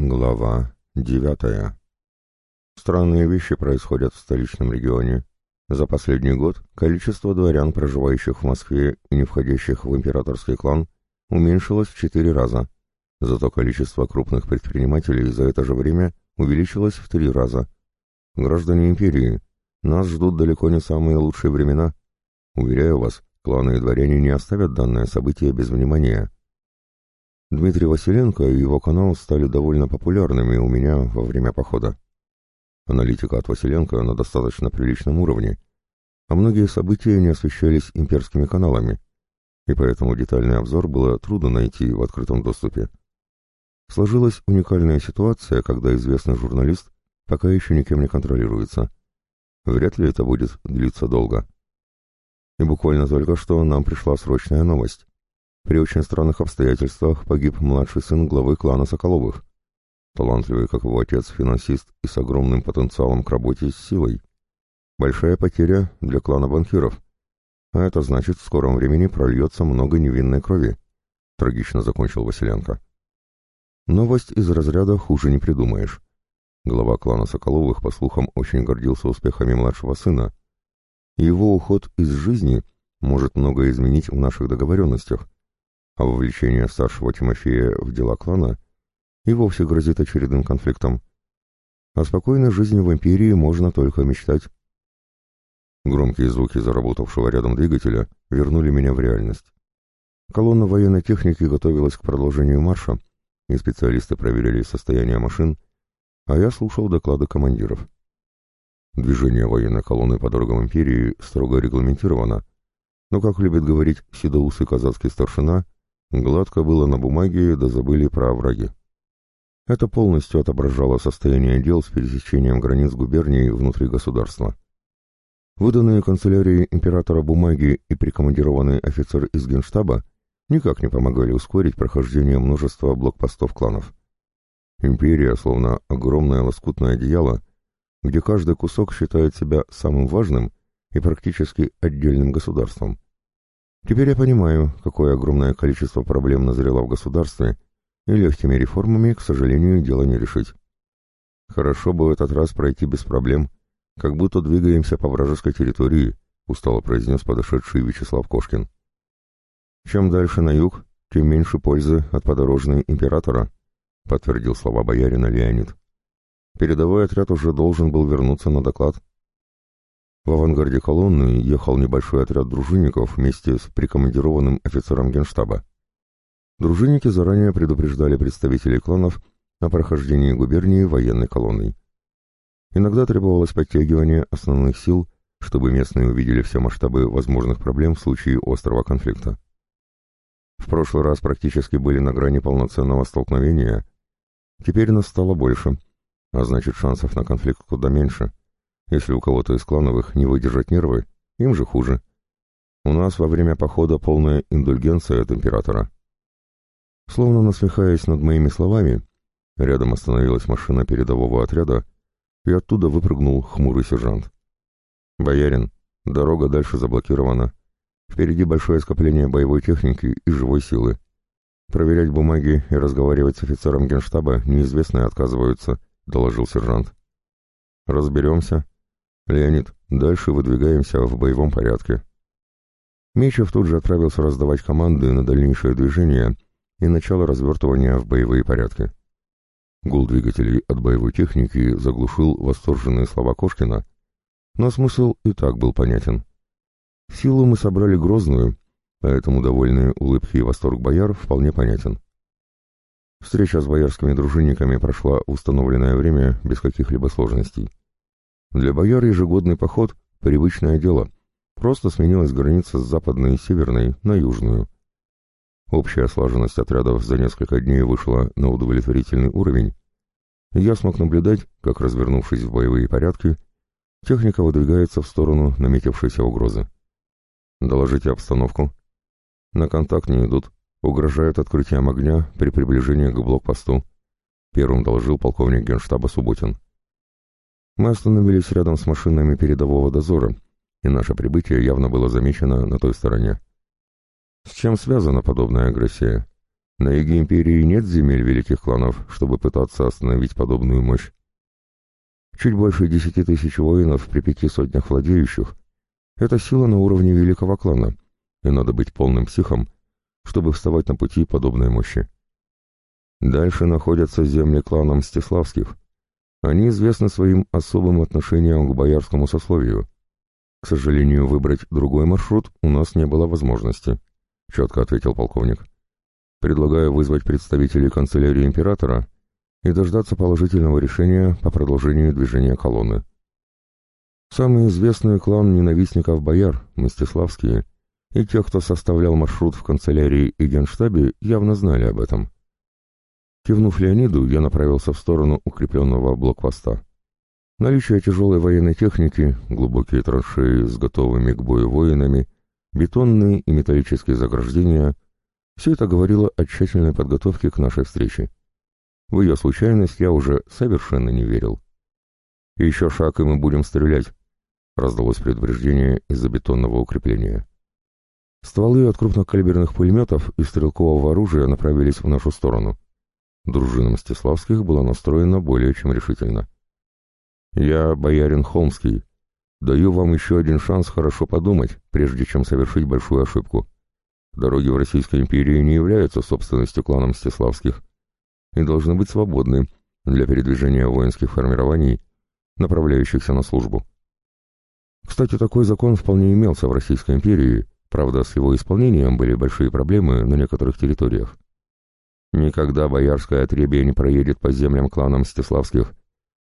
Глава девятая. Странные вещи происходят в столичном регионе. За последний год количество дворян, проживающих в Москве и не входящих в императорский клан, уменьшилось в четыре раза. Зато количество крупных предпринимателей за это же время увеличилось в три раза. Граждане империи, нас ждут далеко не самые лучшие времена. Уверяю вас, кланы и дворяне не оставят данное событие без внимания. Дмитрий Василенко и его канал стали довольно популярными у меня во время похода. Аналитика от Василенко на достаточно приличном уровне, а многие события не освещались имперскими каналами, и поэтому детальный обзор было трудно найти в открытом доступе. Сложилась уникальная ситуация, когда известный журналист пока еще никем не контролируется. Вряд ли это будет длиться долго. И буквально только что нам пришла срочная новость. При очень странных обстоятельствах погиб младший сын главы клана Соколовых. Талантливый, как его отец, финансист и с огромным потенциалом к работе с силой. Большая потеря для клана банкиров. А это значит, в скором времени прольется много невинной крови. Трагично закончил Василенко. Новость из разряда хуже не придумаешь. Глава клана Соколовых, по слухам, очень гордился успехами младшего сына. Его уход из жизни может многое изменить в наших договоренностях а вовлечение старшего Тимофея в дела клана и вовсе грозит очередным конфликтом. О спокойной жизни в империи можно только мечтать. Громкие звуки заработавшего рядом двигателя вернули меня в реальность. Колонна военной техники готовилась к продолжению марша, и специалисты проверили состояние машин, а я слушал доклады командиров. Движение военной колонны по дорогам империи строго регламентировано, но, как любит говорить седоусый казацкий старшина, Гладко было на бумаге, да забыли про овраги. Это полностью отображало состояние дел с пересечением границ губернии внутри государства. Выданные канцелярией императора бумаги и прикомандированный офицер из генштаба никак не помогали ускорить прохождение множества блокпостов кланов. Империя, словно огромное лоскутное одеяло, где каждый кусок считает себя самым важным и практически отдельным государством. Теперь я понимаю, какое огромное количество проблем назрело в государстве, и легкими реформами, к сожалению, дело не решить. Хорошо бы в этот раз пройти без проблем, как будто двигаемся по вражеской территории, устало произнес подошедший Вячеслав Кошкин. Чем дальше на юг, тем меньше пользы от подорожной императора, подтвердил слова боярина Леонид. Передовой отряд уже должен был вернуться на доклад. В авангарде колонны ехал небольшой отряд дружинников вместе с прикомандированным офицером генштаба. Дружинники заранее предупреждали представителей кланов о прохождении губернии военной колонной. Иногда требовалось подтягивание основных сил, чтобы местные увидели все масштабы возможных проблем в случае острого конфликта. В прошлый раз практически были на грани полноценного столкновения, теперь нас стало больше, а значит шансов на конфликт куда меньше. Если у кого-то из клановых не выдержать нервы, им же хуже. У нас во время похода полная индульгенция от императора. Словно насмехаясь над моими словами, рядом остановилась машина передового отряда, и оттуда выпрыгнул хмурый сержант. «Боярин, дорога дальше заблокирована. Впереди большое скопление боевой техники и живой силы. Проверять бумаги и разговаривать с офицером генштаба неизвестные отказываются», — доложил сержант. «Разберемся», «Леонид, дальше выдвигаемся в боевом порядке». Мечев тут же отправился раздавать команды на дальнейшее движение и начало развертывания в боевые порядки. Гул двигателей от боевой техники заглушил восторженные слова Кошкина, но смысл и так был понятен. Силу мы собрали грозную, поэтому довольные улыбки и восторг бояр вполне понятен. Встреча с боярскими дружинниками прошла в установленное время без каких-либо сложностей. Для бояр ежегодный поход — привычное дело. Просто сменилась граница с западной и северной на южную. Общая слаженность отрядов за несколько дней вышла на удовлетворительный уровень. Я смог наблюдать, как, развернувшись в боевые порядки, техника выдвигается в сторону наметившейся угрозы. Доложите обстановку. На контакт не идут, угрожают открытием огня при приближении к блокпосту. Первым доложил полковник генштаба Субботин. Мы остановились рядом с машинами передового дозора, и наше прибытие явно было замечено на той стороне. С чем связана подобная агрессия? На юге империи нет земель великих кланов, чтобы пытаться остановить подобную мощь. Чуть больше десяти тысяч воинов при пяти сотнях владеющих — это сила на уровне великого клана, и надо быть полным психом, чтобы вставать на пути подобной мощи. Дальше находятся земли клана Мстиславских. Они известны своим особым отношением к боярскому сословию. К сожалению, выбрать другой маршрут у нас не было возможности, — четко ответил полковник. Предлагаю вызвать представителей канцелярии императора и дождаться положительного решения по продолжению движения колонны. Самый известный клан ненавистников бояр, Мстиславские, и тех, кто составлял маршрут в канцелярии и генштабе, явно знали об этом. Кивнув Леониду, я направился в сторону укрепленного блокпоста. Наличие тяжелой военной техники, глубокие траншеи с готовыми к бою воинами, бетонные и металлические заграждения — все это говорило о тщательной подготовке к нашей встрече. В ее случайность я уже совершенно не верил. «Еще шаг, и мы будем стрелять», — раздалось предупреждение из-за бетонного укрепления. Стволы от крупнокалиберных пулеметов и стрелкового оружия направились в нашу сторону. Дружина Мстиславских была настроена более чем решительно. «Я, боярин Холмский, даю вам еще один шанс хорошо подумать, прежде чем совершить большую ошибку. Дороги в Российской империи не являются собственностью клана Мстиславских и должны быть свободны для передвижения воинских формирований, направляющихся на службу. Кстати, такой закон вполне имелся в Российской империи, правда, с его исполнением были большие проблемы на некоторых территориях. Никогда боярское отребье не проедет по землям клана Мстиславских.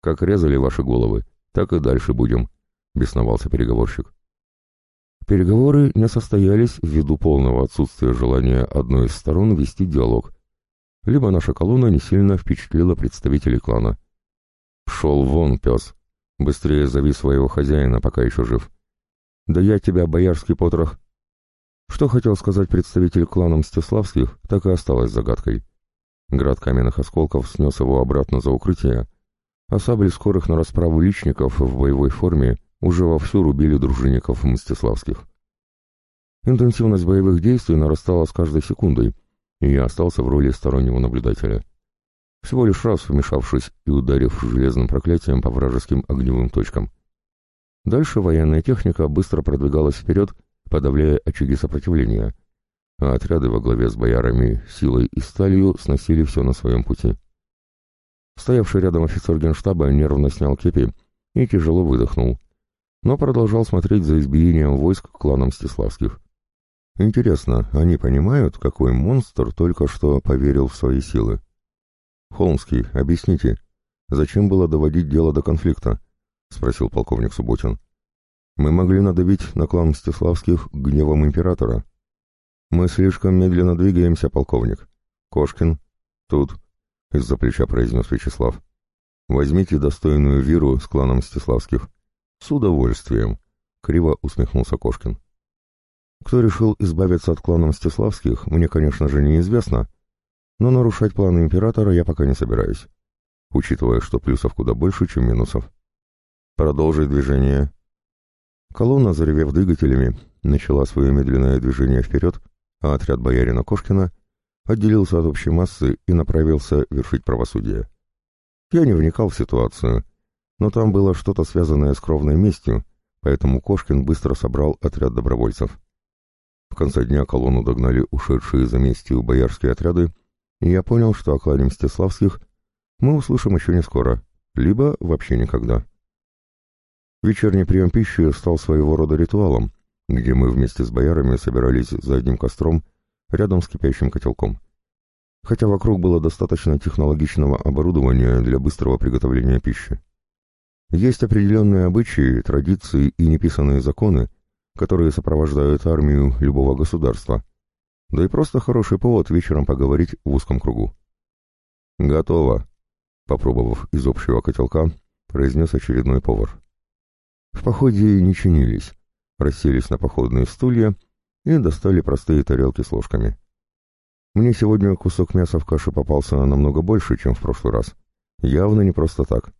Как резали ваши головы, так и дальше будем, — бесновался переговорщик. Переговоры не состоялись ввиду полного отсутствия желания одной из сторон вести диалог. Либо наша колонна не сильно впечатлила представителей клана. «Шел вон, пес! Быстрее зови своего хозяина, пока еще жив!» «Да я тебя, боярский потрох!» Что хотел сказать представитель клана Мстиславских, так и осталось загадкой. Град каменных осколков снес его обратно за укрытие, а сабли скорых на расправу личников в боевой форме уже вовсю рубили дружинников Мстиславских. Интенсивность боевых действий нарастала с каждой секундой, и я остался в роли стороннего наблюдателя. Всего лишь раз вмешавшись и ударив железным проклятием по вражеским огневым точкам. Дальше военная техника быстро продвигалась вперед, подавляя очаги сопротивления, а отряды во главе с боярами, силой и сталью сносили все на своем пути. Стоявший рядом офицер генштаба нервно снял кепи и тяжело выдохнул, но продолжал смотреть за избиением войск клана Мстиславских. Интересно, они понимают, какой монстр только что поверил в свои силы? «Холмский, объясните, зачем было доводить дело до конфликта?» — спросил полковник Субботин. «Мы могли надавить на клан Мстиславских гневом императора». «Мы слишком медленно двигаемся, полковник». «Кошкин?» «Тут», — из-за плеча произнес Вячеслав. «Возьмите достойную виру с кланом Мстиславских. «С удовольствием», — криво усмехнулся Кошкин. Кто решил избавиться от клана Мстиславских, мне, конечно же, неизвестно, но нарушать планы императора я пока не собираюсь, учитывая, что плюсов куда больше, чем минусов. Продолжить движение. Колонна, заревев двигателями, начала свое медленное движение вперед, а отряд боярина Кошкина отделился от общей массы и направился вершить правосудие. Я не вникал в ситуацию, но там было что-то связанное с кровной местью, поэтому Кошкин быстро собрал отряд добровольцев. В конце дня колонну догнали ушедшие за местью боярские отряды, и я понял, что о клане Мстиславских мы услышим еще не скоро, либо вообще никогда. Вечерний прием пищи стал своего рода ритуалом, где мы вместе с боярами собирались за одним костром рядом с кипящим котелком. Хотя вокруг было достаточно технологичного оборудования для быстрого приготовления пищи. Есть определенные обычаи, традиции и неписанные законы, которые сопровождают армию любого государства, да и просто хороший повод вечером поговорить в узком кругу. «Готово», — попробовав из общего котелка, произнес очередной повар. В походе не чинились, расселись на походные стулья и достали простые тарелки с ложками. Мне сегодня кусок мяса в каше попался намного больше, чем в прошлый раз. Явно не просто так.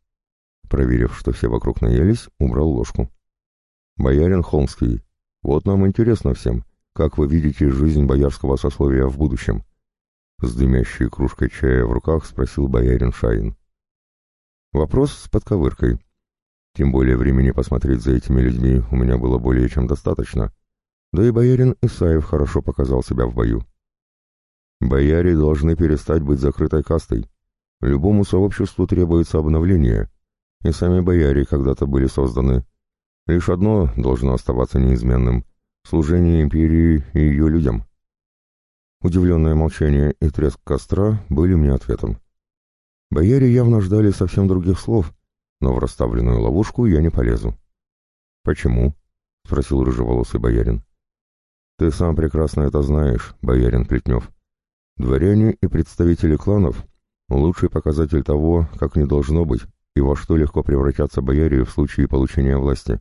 Проверив, что все вокруг наелись, убрал ложку. «Боярин Холмский, вот нам интересно всем, как вы видите жизнь боярского сословия в будущем. С дымящей кружкой чая в руках спросил боярин Шаин. Вопрос с подковыркой. Тем более времени посмотреть за этими людьми у меня было более чем достаточно. Да и боярин Исаев хорошо показал себя в бою. Бояре должны перестать быть закрытой кастой. Любому сообществу требуется обновление, и сами бояре когда-то были созданы. Лишь одно должно оставаться неизменным — служение империи и ее людям. Удивленное молчание и треск костра были мне ответом. Бояре явно ждали совсем других слов, но в расставленную ловушку я не полезу. «Почему?» — спросил рыжеволосый боярин. «Ты сам прекрасно это знаешь, боярин Плетнев. Дворяне и представители кланов — лучший показатель того, как не должно быть и во что легко превратятся бояре в случае получения власти.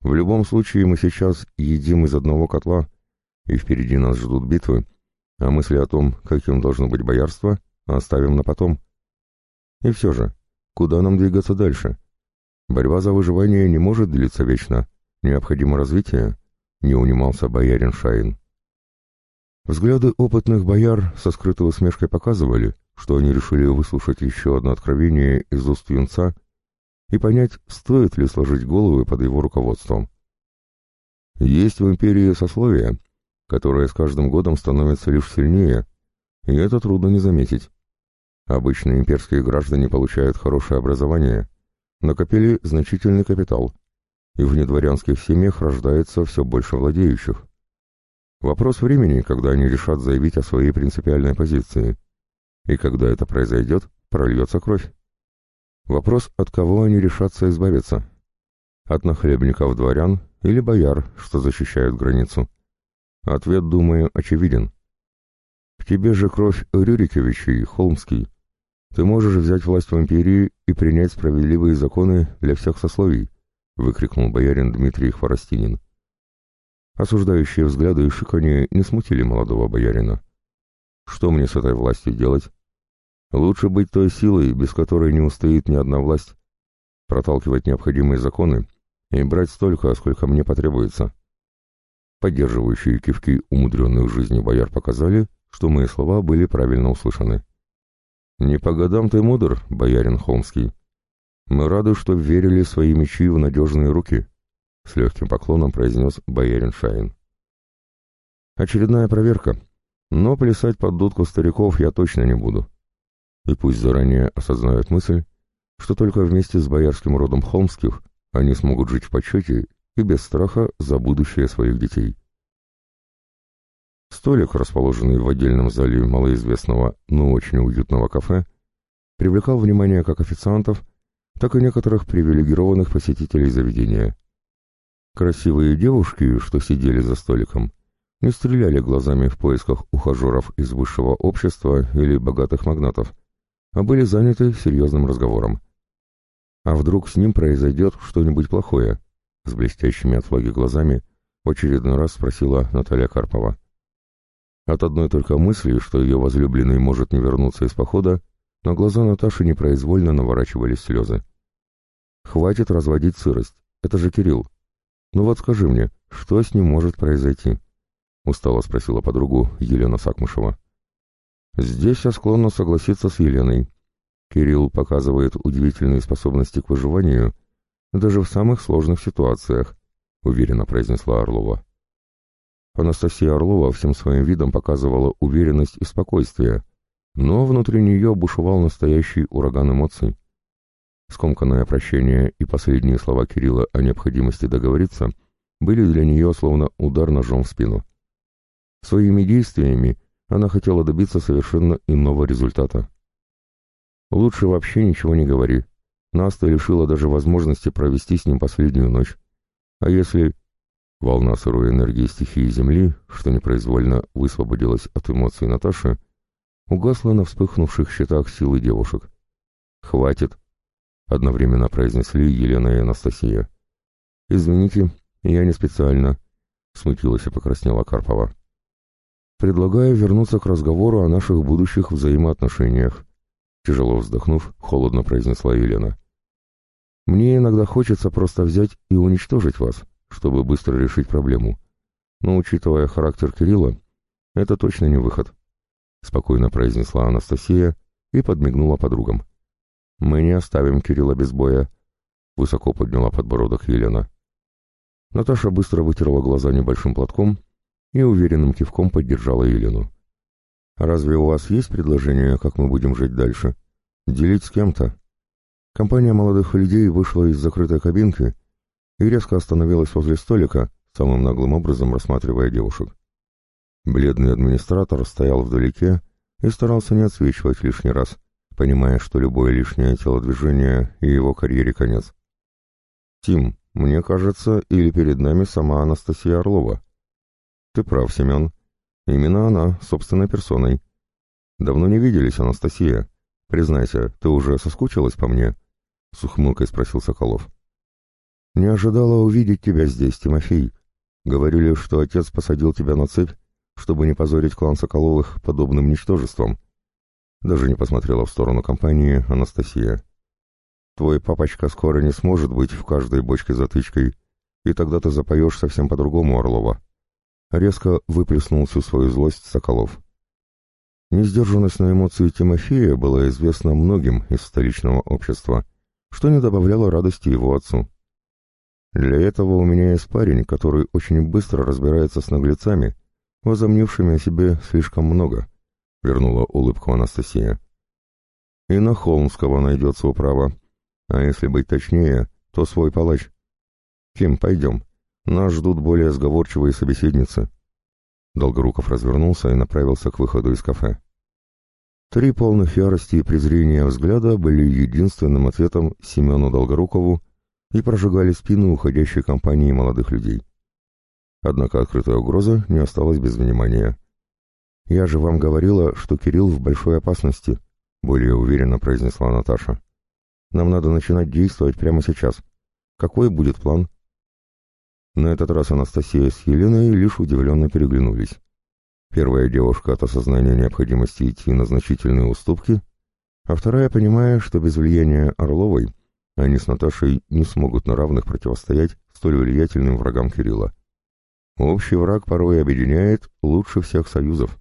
В любом случае мы сейчас едим из одного котла, и впереди нас ждут битвы, а мысли о том, каким должно быть боярство, оставим на потом. И все же, куда нам двигаться дальше? Борьба за выживание не может длиться вечно, необходимо развитие, не унимался боярин Шаин. Взгляды опытных бояр со скрытой усмешкой показывали, что они решили выслушать еще одно откровение из уст юнца и понять, стоит ли сложить головы под его руководством. Есть в империи сословия, которое с каждым годом становится лишь сильнее, и это трудно не заметить. Обычно имперские граждане получают хорошее образование, накопили значительный капитал, и в недворянских семьях рождается все больше владеющих. Вопрос времени, когда они решат заявить о своей принципиальной позиции. И когда это произойдет, прольется кровь. Вопрос, от кого они решатся избавиться. От нахлебников дворян или бояр, что защищают границу. Ответ, думаю, очевиден. К тебе же кровь Рюриковичей, Холмский. Ты можешь взять власть в империи и принять справедливые законы для всех сословий, выкрикнул боярин Дмитрий Хворостинин. Осуждающие взгляды и шиканье не смутили молодого боярина. Что мне с этой властью делать? Лучше быть той силой, без которой не устоит ни одна власть, проталкивать необходимые законы и брать столько, сколько мне потребуется. Поддерживающие кивки умудренных жизнью бояр показали, что мои слова были правильно услышаны. «Не по годам ты мудр, боярин Холмский. Мы рады, что верили свои мечи в надежные руки», — с легким поклоном произнес боярин Шайн. «Очередная проверка, но плясать под дудку стариков я точно не буду. И пусть заранее осознают мысль, что только вместе с боярским родом Холмских они смогут жить в почете и без страха за будущее своих детей». Столик, расположенный в отдельном зале малоизвестного, но очень уютного кафе, привлекал внимание как официантов, так и некоторых привилегированных посетителей заведения. Красивые девушки, что сидели за столиком, не стреляли глазами в поисках ухажеров из высшего общества или богатых магнатов, а были заняты серьезным разговором. А вдруг с ним произойдет что-нибудь плохое? С блестящими от влаги глазами в очередной раз спросила Наталья Карпова. От одной только мысли, что ее возлюбленный может не вернуться из похода, на глаза Наташи непроизвольно наворачивались слезы. «Хватит разводить сырость. Это же Кирилл. «Ну вот скажи мне, что с ним может произойти?» — устало спросила подругу Елена Сакмышева. «Здесь я склонна согласиться с Еленой. Кирилл показывает удивительные способности к выживанию даже в самых сложных ситуациях», — уверенно произнесла Орлова. Анастасия Орлова всем своим видом показывала уверенность и спокойствие, но внутри нее бушевал настоящий ураган эмоций. Скомканное прощение и последние слова Кирилла о необходимости договориться были для нее словно удар ножом в спину. Своими действиями она хотела добиться совершенно иного результата. «Лучше вообще ничего не говори. Наста лишила даже возможности провести с ним последнюю ночь. А если...» Волна сырой энергии стихии Земли, что непроизвольно высвободилась от эмоций Наташи, угасла на вспыхнувших щитах силы девушек. «Хватит!» одновременно произнесли Елена и Анастасия. «Извините, я не специально», — смутилась и покраснела Карпова. «Предлагаю вернуться к разговору о наших будущих взаимоотношениях», — тяжело вздохнув, холодно произнесла Елена. «Мне иногда хочется просто взять и уничтожить вас, чтобы быстро решить проблему. Но, учитывая характер Кирилла, это точно не выход. — спокойно произнесла Анастасия и подмигнула подругам. «Мы не оставим Кирилла без боя», — высоко подняла подбородок Елена. Наташа быстро вытерла глаза небольшим платком и уверенным кивком поддержала Елену. «Разве у вас есть предложение, как мы будем жить дальше? Делить с кем-то?» Компания молодых людей вышла из закрытой кабинки и резко остановилась возле столика, самым наглым образом рассматривая девушек. Бледный администратор стоял вдалеке и старался не отсвечивать лишний раз, понимая, что любое лишнее телодвижение и его карьере конец. «Тим, мне кажется, или перед нами сама Анастасия Орлова?» «Ты прав, Семен. Именно она, собственной персоной. Давно не виделись, Анастасия. Признайся, ты уже соскучилась по мне?» — с ухмылкой спросил Соколов. «Не ожидала увидеть тебя здесь, Тимофей. Говорили, что отец посадил тебя на цепь, чтобы не позорить клан Соколовых подобным ничтожеством». Даже не посмотрела в сторону компании Анастасия. «Твой папочка скоро не сможет быть в каждой бочке затычкой, и тогда ты запоешь совсем по-другому, Орлова». Резко выплеснул всю свою злость Соколов. Несдержанность на эмоции Тимофея была известна многим из столичного общества, что не добавляло радости его отцу. Для этого у меня есть парень, который очень быстро разбирается с наглецами, возомнившими о себе слишком много, — вернула улыбку Анастасия. И на Холмского найдется управа, а если быть точнее, то свой палач. Ким, пойдем, нас ждут более сговорчивые собеседницы. Долгоруков развернулся и направился к выходу из кафе. Три полных ярости и презрения взгляда были единственным ответом Семену Долгорукову и прожигали спину уходящей компании молодых людей. Однако открытая угроза не осталась без внимания. «Я же вам говорила, что Кирилл в большой опасности», — более уверенно произнесла Наташа. «Нам надо начинать действовать прямо сейчас. Какой будет план?» На этот раз Анастасия с Еленой лишь удивленно переглянулись. Первая девушка от осознания необходимости идти на значительные уступки, а вторая, понимая, что без влияния Орловой они с Наташей не смогут на равных противостоять столь влиятельным врагам Кирилла. Общий враг порой объединяет лучше всех союзов.